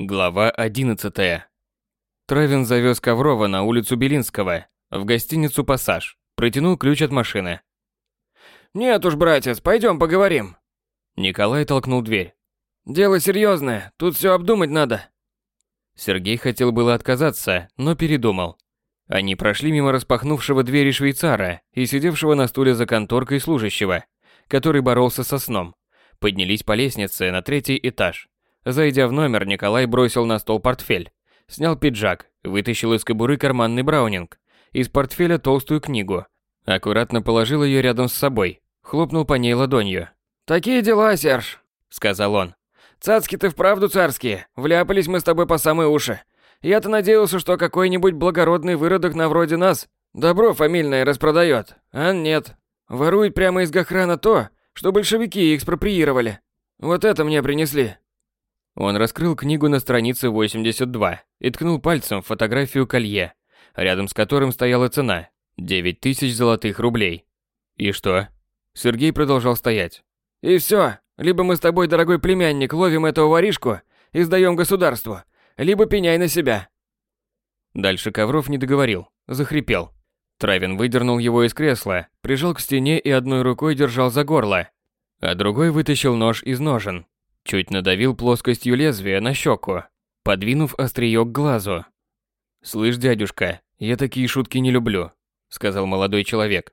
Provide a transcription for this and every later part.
Глава 11. Травин завез Коврова на улицу Белинского, в гостиницу «Пассаж», протянул ключ от машины. «Нет уж, братец, пойдем поговорим». Николай толкнул дверь. «Дело серьезное, тут все обдумать надо». Сергей хотел было отказаться, но передумал. Они прошли мимо распахнувшего двери швейцара и сидевшего на стуле за конторкой служащего, который боролся со сном. Поднялись по лестнице на третий этаж. Зайдя в номер, Николай бросил на стол портфель. Снял пиджак, вытащил из кобуры карманный браунинг. Из портфеля толстую книгу. Аккуратно положил ее рядом с собой. Хлопнул по ней ладонью. «Такие дела, Серж», — сказал он. «Цацки-то вправду царские. Вляпались мы с тобой по самые уши. Я-то надеялся, что какой-нибудь благородный выродок на вроде нас добро фамильное распродает. А нет. Ворует прямо из Гохрана то, что большевики экспроприировали. Вот это мне принесли. Он раскрыл книгу на странице 82 и ткнул пальцем в фотографию колье, рядом с которым стояла цена – 9 тысяч золотых рублей. И что? Сергей продолжал стоять. И все. Либо мы с тобой, дорогой племянник, ловим этого воришку и сдаем государству, либо пеняй на себя. Дальше Ковров не договорил, захрипел. Травин выдернул его из кресла, прижал к стене и одной рукой держал за горло, а другой вытащил нож из ножен Чуть надавил плоскостью лезвия на щеку, подвинув острие к глазу. «Слышь, дядюшка, я такие шутки не люблю», — сказал молодой человек.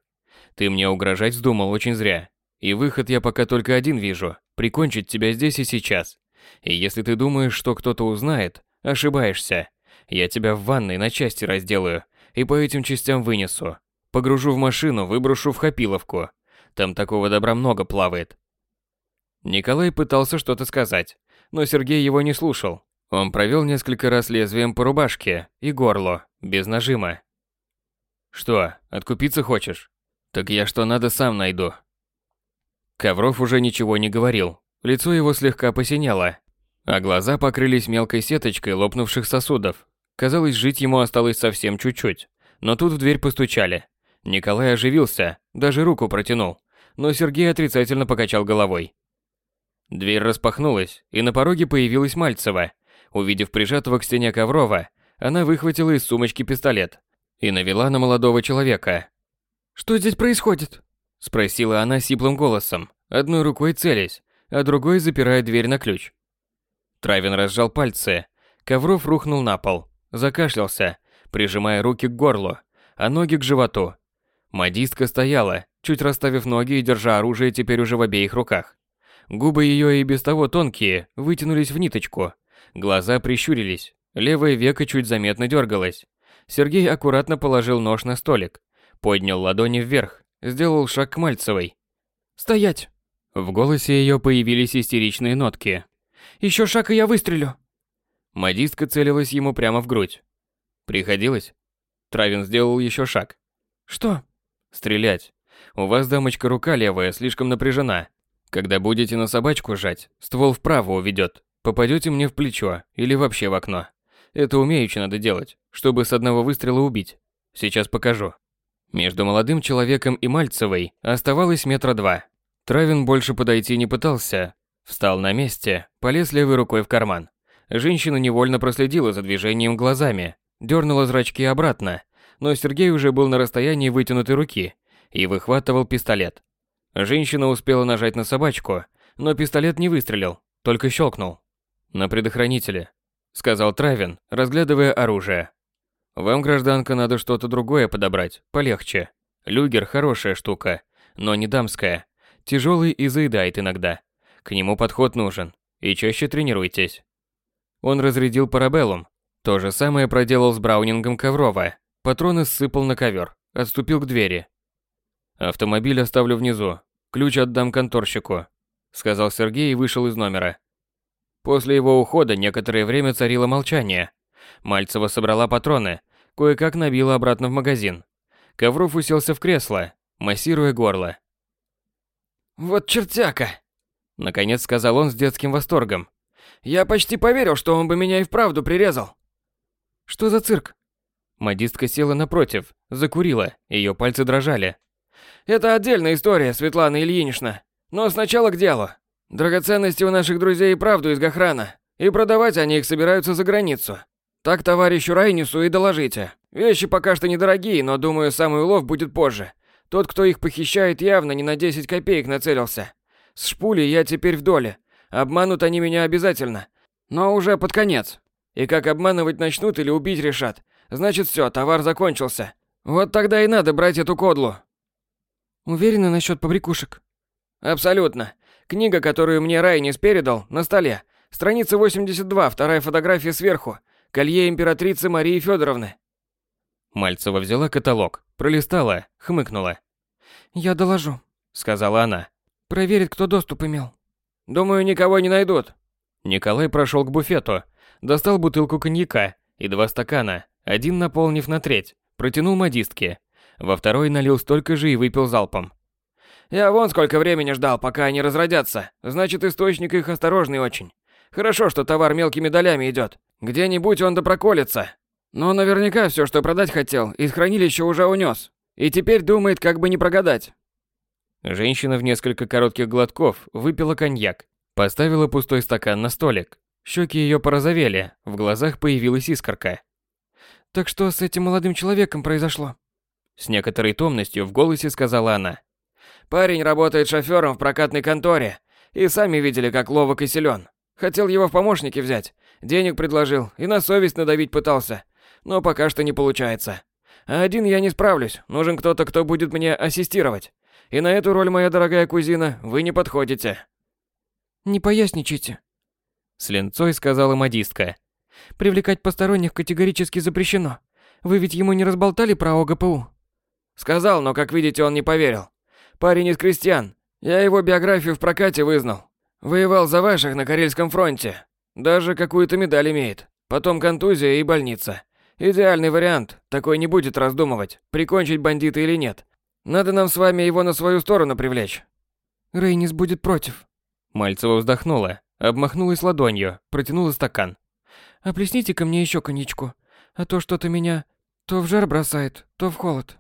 «Ты мне угрожать вздумал очень зря. И выход я пока только один вижу — прикончить тебя здесь и сейчас. И если ты думаешь, что кто-то узнает, ошибаешься. Я тебя в ванной на части разделаю и по этим частям вынесу. Погружу в машину, выброшу в Хапиловку. Там такого добра много плавает. Николай пытался что-то сказать, но Сергей его не слушал. Он провел несколько раз лезвием по рубашке и горлу, без нажима. «Что, откупиться хочешь? Так я что надо сам найду». Ковров уже ничего не говорил. Лицо его слегка посинело, а глаза покрылись мелкой сеточкой лопнувших сосудов. Казалось, жить ему осталось совсем чуть-чуть. Но тут в дверь постучали. Николай оживился, даже руку протянул. Но Сергей отрицательно покачал головой. Дверь распахнулась, и на пороге появилась Мальцева. Увидев прижатого к стене Коврова, она выхватила из сумочки пистолет и навела на молодого человека. «Что здесь происходит?» – спросила она сиплым голосом, одной рукой целясь, а другой запирая дверь на ключ. Травин разжал пальцы. Ковров рухнул на пол, закашлялся, прижимая руки к горлу, а ноги к животу. Модистка стояла, чуть расставив ноги и держа оружие теперь уже в обеих руках. Губы ее и без того тонкие, вытянулись в ниточку. Глаза прищурились, левое веко чуть заметно дергалось. Сергей аккуратно положил нож на столик, поднял ладони вверх, сделал шаг к Мальцевой. «Стоять!» В голосе ее появились истеричные нотки. «Еще шаг, и я выстрелю!» Модистка целилась ему прямо в грудь. «Приходилось?» Травин сделал еще шаг. «Что?» «Стрелять. У вас, дамочка, рука левая слишком напряжена. Когда будете на собачку жать, ствол вправо уведет. Попадете мне в плечо или вообще в окно. Это умеючи надо делать, чтобы с одного выстрела убить. Сейчас покажу. Между молодым человеком и Мальцевой оставалось метра два. Травин больше подойти не пытался. Встал на месте, полез левой рукой в карман. Женщина невольно проследила за движением глазами, дернула зрачки обратно, но Сергей уже был на расстоянии вытянутой руки и выхватывал пистолет. Женщина успела нажать на собачку, но пистолет не выстрелил, только щелкнул. «На предохранителе», — сказал Травин, разглядывая оружие. «Вам, гражданка, надо что-то другое подобрать, полегче. Люгер хорошая штука, но не дамская. Тяжелый и заедает иногда. К нему подход нужен, и чаще тренируйтесь». Он разрядил парабеллум. То же самое проделал с браунингом Коврова. Патроны сыпал на ковер, отступил к двери, Автомобиль оставлю внизу. Ключ отдам конторщику, сказал Сергей и вышел из номера. После его ухода некоторое время царило молчание. Мальцева собрала патроны, кое-как набила обратно в магазин. Ковров уселся в кресло, массируя горло. «Вот чертяка!» Наконец сказал он с детским восторгом. «Я почти поверил, что он бы меня и вправду прирезал!» «Что за цирк?» Модистка села напротив, закурила, ее пальцы дрожали. Это отдельная история, Светлана Ильинична. Но сначала к делу. Драгоценности у наших друзей и правду из Гохрана. И продавать они их собираются за границу. Так товарищу Райнису и доложите. Вещи пока что недорогие, но думаю, самый улов будет позже. Тот, кто их похищает, явно не на 10 копеек нацелился. С шпулей я теперь в доле. Обманут они меня обязательно. Но уже под конец. И как обманывать начнут или убить решат, значит все, товар закончился. Вот тогда и надо брать эту кодлу. Уверены насчет побрякушек? Абсолютно. Книга, которую мне Райнис передал, на столе. Страница 82, вторая фотография сверху. Колье императрицы Марии Федоровны. Мальцева взяла каталог, пролистала, хмыкнула. «Я доложу», — сказала она. «Проверит, кто доступ имел». «Думаю, никого не найдут». Николай прошел к буфету, достал бутылку коньяка и два стакана, один наполнив на треть, протянул модистке. Во второй налил столько же и выпил залпом. «Я вон сколько времени ждал, пока они разродятся. Значит, источник их осторожный очень. Хорошо, что товар мелкими долями идет. Где-нибудь он да проколется. Но наверняка все, что продать хотел, из хранилища уже унес. И теперь думает, как бы не прогадать. Женщина в несколько коротких глотков выпила коньяк, поставила пустой стакан на столик. Щеки ее порозовели, в глазах появилась искорка. «Так что с этим молодым человеком произошло?» С некоторой томностью в голосе сказала она. «Парень работает шофером в прокатной конторе, и сами видели, как ловок и силен. Хотел его в помощники взять, денег предложил и на совесть надавить пытался, но пока что не получается. А один я не справлюсь, нужен кто-то, кто будет мне ассистировать. И на эту роль, моя дорогая кузина, вы не подходите. Не поясничайте. С ленцой сказала модистка. Привлекать посторонних категорически запрещено. Вы ведь ему не разболтали про ОГПУ? Сказал, но, как видите, он не поверил. Парень из крестьян. Я его биографию в прокате вызнал. Воевал за ваших на Карельском фронте. Даже какую-то медаль имеет. Потом контузия и больница. Идеальный вариант. Такой не будет раздумывать, прикончить бандита или нет. Надо нам с вами его на свою сторону привлечь. Рейнис будет против. Мальцева вздохнула, обмахнулась ладонью, протянула стакан. оплесните ко мне еще коньячку, а то что-то меня то в жар бросает, то в холод.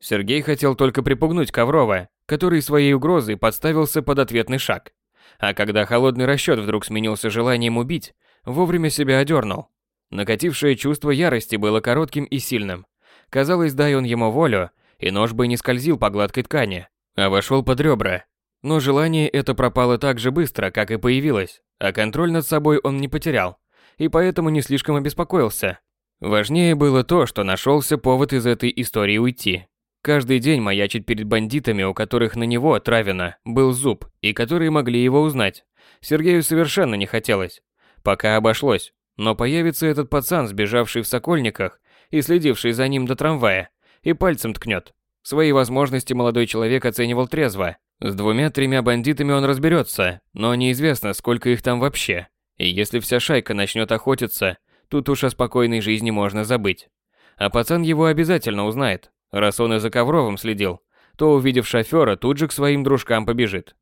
Сергей хотел только припугнуть Коврова, который своей угрозой подставился под ответный шаг. А когда холодный расчет вдруг сменился желанием убить, вовремя себя одернул. Накатившее чувство ярости было коротким и сильным. Казалось, дай он ему волю, и нож бы не скользил по гладкой ткани, а вошел под ребра. Но желание это пропало так же быстро, как и появилось, а контроль над собой он не потерял, и поэтому не слишком обеспокоился. Важнее было то, что нашелся повод из этой истории уйти. Каждый день маячить перед бандитами, у которых на него, Травина, был зуб, и которые могли его узнать. Сергею совершенно не хотелось. Пока обошлось. Но появится этот пацан, сбежавший в Сокольниках и следивший за ним до трамвая, и пальцем ткнет. Свои возможности молодой человек оценивал трезво. С двумя-тремя бандитами он разберется, но неизвестно, сколько их там вообще. И если вся шайка начнет охотиться, тут уж о спокойной жизни можно забыть. А пацан его обязательно узнает, раз он и за Ковровым следил, то, увидев шофера, тут же к своим дружкам побежит.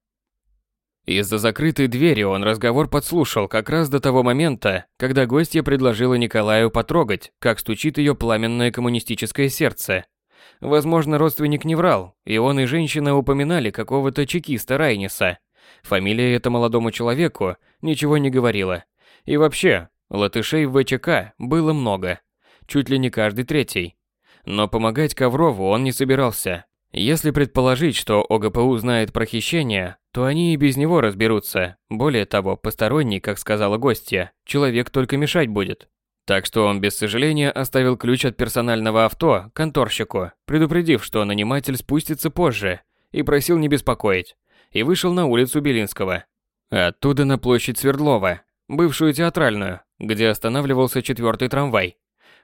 Из-за закрытой двери он разговор подслушал как раз до того момента, когда гостья предложила Николаю потрогать, как стучит ее пламенное коммунистическое сердце. Возможно, родственник не врал, и он и женщина упоминали какого-то чекиста Райниса. Фамилия это молодому человеку ничего не говорила. И вообще, латышей в ВЧК было много. Чуть ли не каждый третий. Но помогать Коврову он не собирался. Если предположить, что ОГПУ знает про хищение, то они и без него разберутся. Более того, посторонний, как сказала гостья, человек только мешать будет. Так что он без сожаления оставил ключ от персонального авто конторщику, предупредив, что наниматель спустится позже, и просил не беспокоить, и вышел на улицу Белинского. Оттуда на площадь Свердлова, бывшую театральную, где останавливался четвертый трамвай.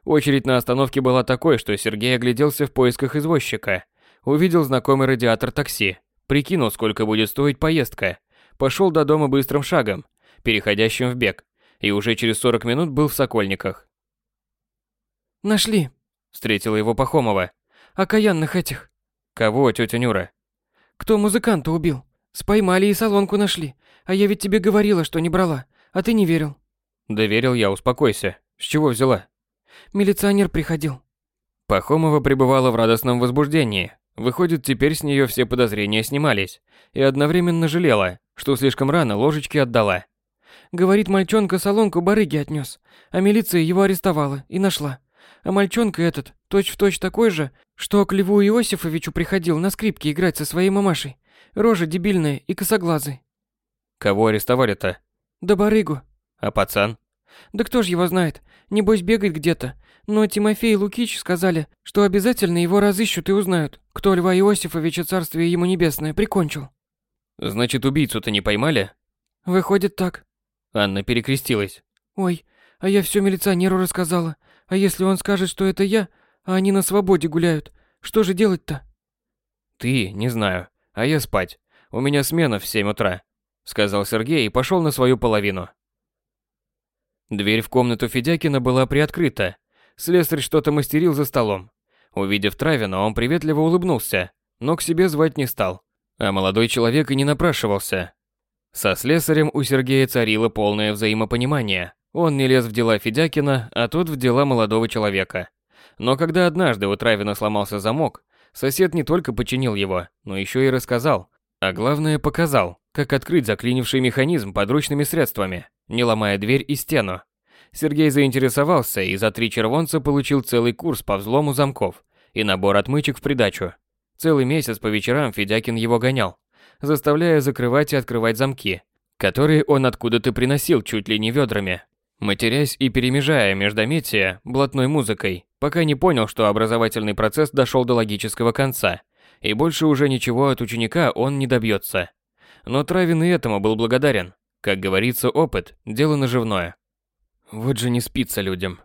Очередь на остановке была такой, что Сергей огляделся в поисках извозчика. Увидел знакомый радиатор такси, Прикинул, сколько будет стоить поездка. Пошел до дома быстрым шагом, переходящим в бег, и уже через 40 минут был в Сокольниках. «Нашли», — встретила его Пахомова. «Окаянных этих». «Кого, тетя Нюра?» «Кто музыканта убил? Споймали и салонку нашли. А я ведь тебе говорила, что не брала, а ты не верил». «Доверил я, успокойся. С чего взяла?» «Милиционер приходил». Пахомова пребывала в радостном возбуждении, Выходит, теперь с нее все подозрения снимались, и одновременно жалела, что слишком рано ложечки отдала. Говорит, мальчонка солонку барыги отнес, а милиция его арестовала и нашла. А мальчонка этот точь-в-точь точь такой же, что к Льву Иосифовичу приходил на скрипке играть со своей мамашей. Рожа дебильная и косоглазый. Кого арестовали-то? Да барыгу. А пацан? Да кто ж его знает? Небось бегает где-то. Но Тимофей и Лукич сказали, что обязательно его разыщут и узнают, кто Льва Иосифовича царствие ему небесное прикончил. Значит, убийцу-то не поймали? Выходит так. Анна перекрестилась. Ой, а я все милиционеру рассказала. А если он скажет, что это я, а они на свободе гуляют, что же делать-то? Ты, не знаю, а я спать. У меня смена в семь утра, сказал Сергей и пошел на свою половину. Дверь в комнату Федякина была приоткрыта. Слесарь что-то мастерил за столом. Увидев Травина, он приветливо улыбнулся, но к себе звать не стал. А молодой человек и не напрашивался. Со слесарем у Сергея царило полное взаимопонимание. Он не лез в дела Федякина, а тот в дела молодого человека. Но когда однажды у Травина сломался замок, сосед не только починил его, но еще и рассказал, а главное показал, как открыть заклинивший механизм подручными средствами, не ломая дверь и стену. Сергей заинтересовался и за три червонца получил целый курс по взлому замков и набор отмычек в придачу. Целый месяц по вечерам Федякин его гонял, заставляя закрывать и открывать замки, которые он откуда-то приносил чуть ли не ведрами, матерясь и перемежая междометия блатной музыкой, пока не понял, что образовательный процесс дошел до логического конца, и больше уже ничего от ученика он не добьется. Но Травин и этому был благодарен. Как говорится, опыт – дело наживное. Вот же не спится людям.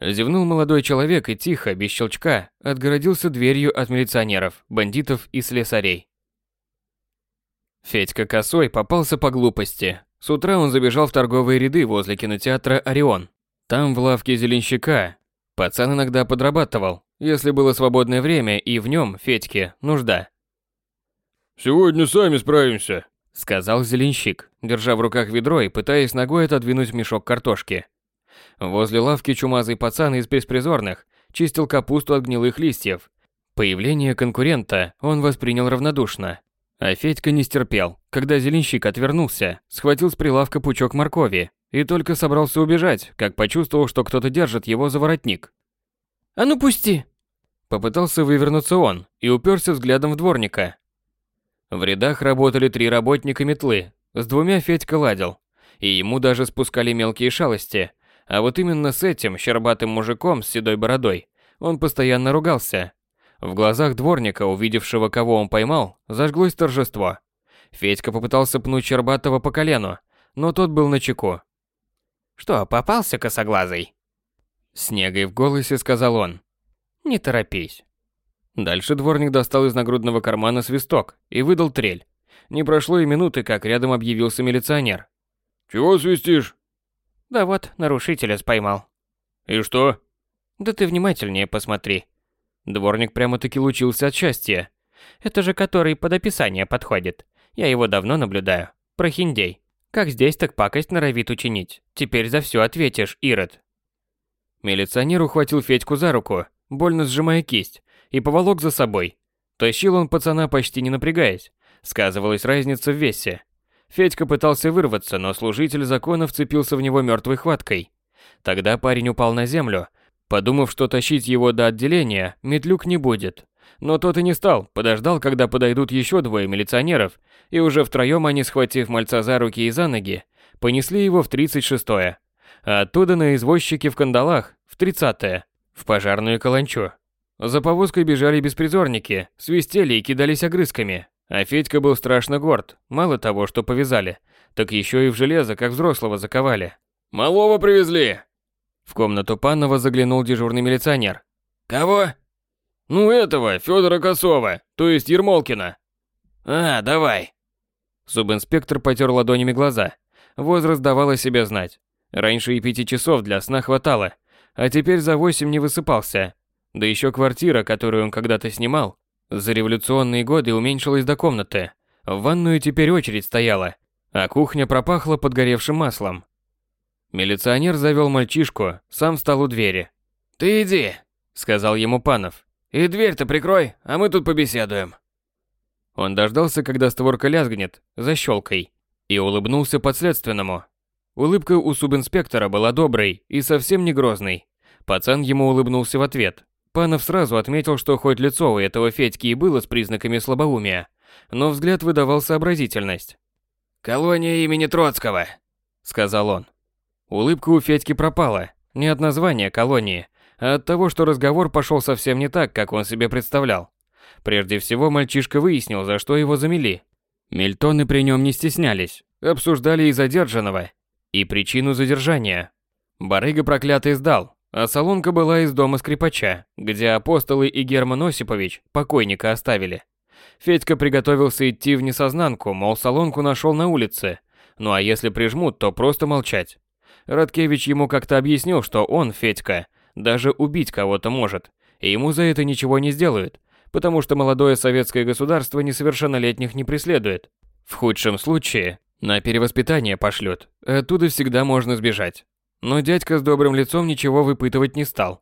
Зевнул молодой человек и тихо, без щелчка, отгородился дверью от милиционеров, бандитов и слесарей. Федька Косой попался по глупости. С утра он забежал в торговые ряды возле кинотеатра «Орион». Там, в лавке зеленщика, пацан иногда подрабатывал, если было свободное время и в нем, Федьке, нужда. «Сегодня сами справимся», — сказал зеленщик, держа в руках ведро и пытаясь ногой отодвинуть мешок картошки. Возле лавки чумазый пацан из беспризорных чистил капусту от гнилых листьев. Появление конкурента он воспринял равнодушно. А Федька не стерпел, когда зеленщик отвернулся, схватил с прилавка пучок моркови и только собрался убежать, как почувствовал, что кто-то держит его за воротник. «А ну пусти!» Попытался вывернуться он и уперся взглядом в дворника. В рядах работали три работника метлы, с двумя Федька ладил, и ему даже спускали мелкие шалости, а вот именно с этим щербатым мужиком с седой бородой он постоянно ругался. В глазах дворника, увидевшего, кого он поймал, зажглось торжество. Федька попытался пнуть Щербатого по колену, но тот был на чеку. «Что, попался косоглазый?» С негой в голосе сказал он. «Не торопись». Дальше дворник достал из нагрудного кармана свисток и выдал трель. Не прошло и минуты, как рядом объявился милиционер. «Чего свистишь?» Да вот, нарушителя споймал. И что? Да ты внимательнее посмотри. Дворник прямо-таки лучился от счастья. Это же который под описание подходит. Я его давно наблюдаю. Прохиндей. Как здесь так пакость норовит учинить. Теперь за все ответишь, Ирод. Милиционер ухватил Федьку за руку, больно сжимая кисть, и поволок за собой. Тащил он пацана почти не напрягаясь. Сказывалась разница в весе. Федька пытался вырваться, но служитель закона вцепился в него мертвой хваткой. Тогда парень упал на землю, подумав, что тащить его до отделения Метлюк не будет. Но тот и не стал, подождал, когда подойдут еще двое милиционеров, и уже втроем они, схватив мальца за руки и за ноги, понесли его в 36-е. А оттуда на извозчике в кандалах в 30-е, в пожарную каланчу. За повозкой бежали беспризорники, свистели и кидались огрызками, а Федька был страшно горд. Мало того, что повязали, так еще и в железо, как взрослого, заковали. «Малого привезли!» В комнату Панова заглянул дежурный милиционер. «Кого?» «Ну этого, Федора Косова, то есть Ермолкина». «А, давай». Субинспектор потер ладонями глаза. Возраст давал о себе знать. Раньше и пяти часов для сна хватало, а теперь за восемь не высыпался. Да еще квартира, которую он когда-то снимал, за революционные годы уменьшилась до комнаты. В ванную теперь очередь стояла, а кухня пропахла подгоревшим маслом. Милиционер завел мальчишку, сам встал у двери. «Ты иди», — сказал ему Панов. «И дверь-то прикрой, а мы тут побеседуем». Он дождался, когда створка лязгнет, защелкой, и улыбнулся подследственному. Улыбка у субинспектора была доброй и совсем не грозной. Пацан ему улыбнулся в ответ. Панов сразу отметил, что хоть лицо у этого Федьки и было с признаками слабоумия, но взгляд выдавал сообразительность. «Колония имени Троцкого», — сказал он. Улыбка у Федьки пропала. Не от названия колонии, а от того, что разговор пошел совсем не так, как он себе представлял. Прежде всего, мальчишка выяснил, за что его замели. Мильтоны при нем не стеснялись, обсуждали и задержанного, и причину задержания. Барыга проклятый сдал, а салонка была из дома скрипача, где апостолы и Герман Осипович покойника оставили. Федька приготовился идти в несознанку, мол, салонку нашел на улице. Ну а если прижмут, то просто молчать. Радкевич ему как-то объяснил, что он, Федька, даже убить кого-то может, и ему за это ничего не сделают, потому что молодое советское государство несовершеннолетних не преследует. В худшем случае на перевоспитание пошлют, оттуда всегда можно сбежать. Но дядька с добрым лицом ничего выпытывать не стал.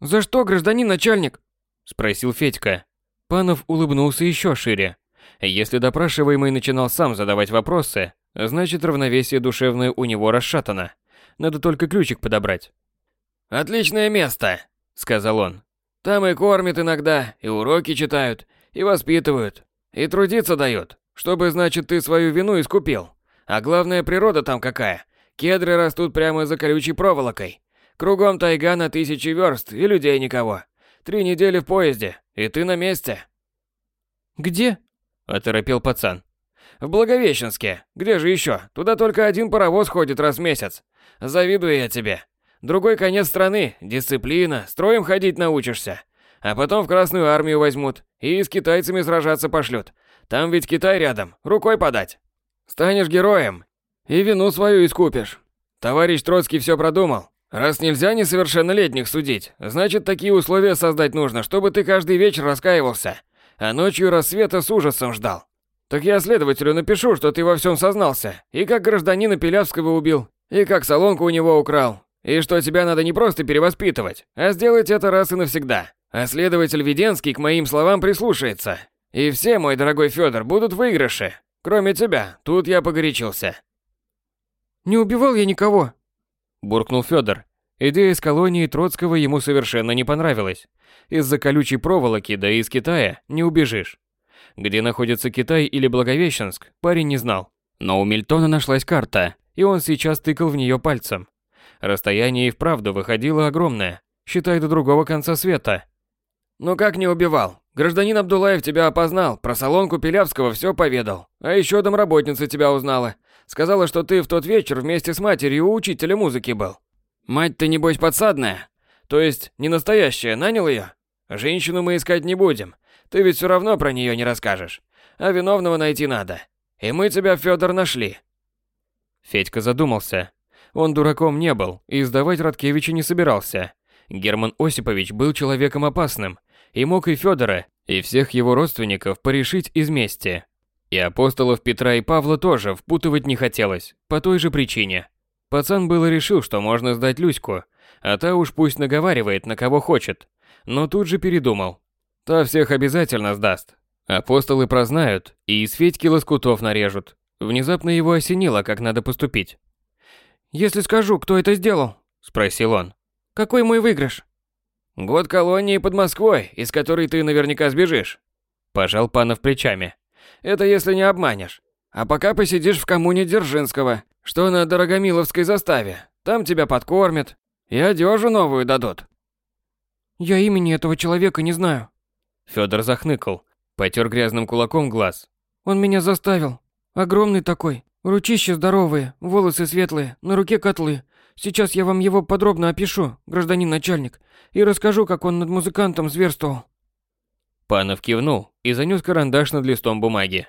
«За что, гражданин начальник?» – спросил Федька. Панов улыбнулся еще шире. Если допрашиваемый начинал сам задавать вопросы, значит равновесие душевное у него расшатано. Надо только ключик подобрать. «Отличное место», — сказал он. «Там и кормят иногда, и уроки читают, и воспитывают, и трудиться дают, чтобы, значит, ты свою вину искупил. А главное, природа там какая. Кедры растут прямо за колючей проволокой. Кругом тайга на тысячи верст, и людей никого. Три недели в поезде, и ты на месте». «Где?» – оторопел пацан. «В Благовещенске. Где же еще? Туда только один паровоз ходит раз в месяц. Завидую я тебе. Другой конец страны, дисциплина, строем ходить научишься. А потом в Красную армию возьмут и с китайцами сражаться пошлют. Там ведь Китай рядом, рукой подать. Станешь героем и вину свою искупишь. Товарищ Троцкий все продумал. Раз нельзя несовершеннолетних судить, значит такие условия создать нужно, чтобы ты каждый вечер раскаивался, а ночью рассвета с ужасом ждал. Так я следователю напишу, что ты во всем сознался, и как гражданина Пилявского убил, и как салонку у него украл. И что тебя надо не просто перевоспитывать, а сделать это раз и навсегда. А следователь Веденский к моим словам прислушается. И все, мой дорогой Федор, будут выигрыши. Кроме тебя, тут я погорячился. Не убивал я никого, буркнул Федор. Идея с колонии Троцкого ему совершенно не понравилась. Из-за колючей проволоки, да и из Китая, не убежишь. Где находится Китай или Благовещенск, парень не знал. Но у Мильтона нашлась карта, и он сейчас тыкал в нее пальцем. Расстояние и вправду выходило огромное, считай до другого конца света. «Ну как не убивал? Гражданин Абдулаев тебя опознал, про салонку Пилявского все поведал. А еще домработница тебя узнала. Сказала, что ты в тот вечер вместе с матерью у учителя музыки был. Мать-то небось подсадная? То есть не настоящая, нанял ее? Женщину мы искать не будем. Ты ведь все равно про нее не расскажешь. А виновного найти надо. И мы тебя, Федор, нашли. Федька задумался. Он дураком не был и сдавать Радкевича не собирался. Герман Осипович был человеком опасным и мог и Федора, и всех его родственников порешить из мести. И апостолов Петра и Павла тоже впутывать не хотелось, по той же причине. Пацан было решил, что можно сдать Люську, а та уж пусть наговаривает на кого хочет. Но тут же передумал. Та всех обязательно сдаст. Апостолы прознают и из Федьки лоскутов нарежут. Внезапно его осенило, как надо поступить. «Если скажу, кто это сделал?» – спросил он. «Какой мой выигрыш?» «Год колонии под Москвой, из которой ты наверняка сбежишь», – пожал Панов плечами. «Это если не обманешь. А пока посидишь в коммуне Дзержинского, что на Дорогомиловской заставе. Там тебя подкормят и одежу новую дадут». «Я имени этого человека не знаю». Федор захныкал, потер грязным кулаком глаз. «Он меня заставил. Огромный такой. Ручища здоровые, волосы светлые, на руке котлы. Сейчас я вам его подробно опишу, гражданин начальник, и расскажу, как он над музыкантом зверствовал. Панов кивнул и занес карандаш над листом бумаги.